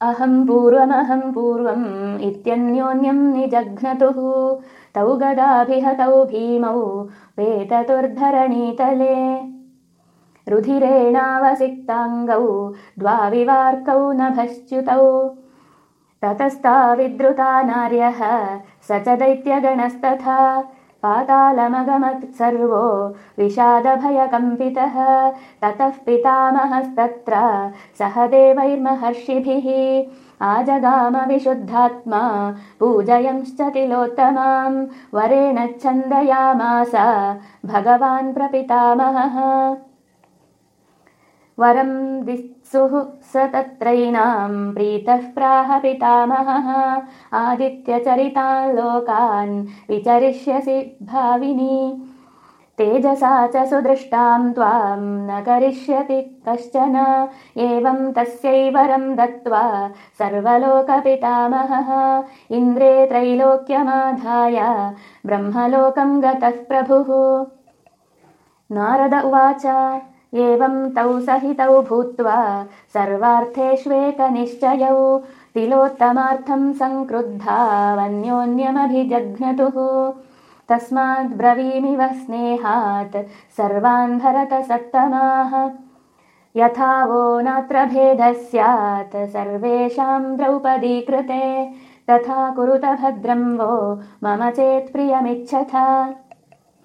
अहं पूर्वमहं पूर्वम् इत्यन्योन्यं निजघ्नतुः। तौ गदाभिहतौ भीमौ वेततुर्धरणीतले। रुधिरेणावसिक्ताङ्गौ द्वाविवार्कौ नभश्च्युतौ। ततस्ताविद्रुता नार्यः स च दैत्यगणस्तथा पातालमगमत् सर्वो विषादभयकम्पितः। ततः पितामहस्तत्र सह देवैर्महर्षिभिः आजगामविशुद्धात्मा पूजयंश्च तिलोत्तमाम्। वरेण छन्दयामास भगवान् प्रपितामहः वरं दित्सुः स तत्रैनाम् प्रीतः प्राह पितामहः। आदित्यचरितान् लोकान् विचरिष्यसि भाविनी। तेजसा च सुदृष्टाम् त्वाम् न करिष्यति कश्चन। एवम् तस्यै वरम् दत्त्वा सर्वलोकपितामहः। इन्द्रे त्रैलोक्यमाधाय ब्रह्मलोकम् गतः प्रभुः। नारद उवाच एवं तौ सहितौ भूत्वा सर्वार्थेष्वेकनिश्चयौ तिलोत्तमार्थं सङ्क्रुद्धावन्योन्यमभिजघ्नतुः तस्माद्ब्रवीमिव स्नेहात् सर्वान् भरतसत्तमाः। यथा वो नात्र भेदः स्यात् सर्वेषां द्रौपदीकृते। तथा कुरुत भद्रं वो मम चेत्प्रियमिच्छथा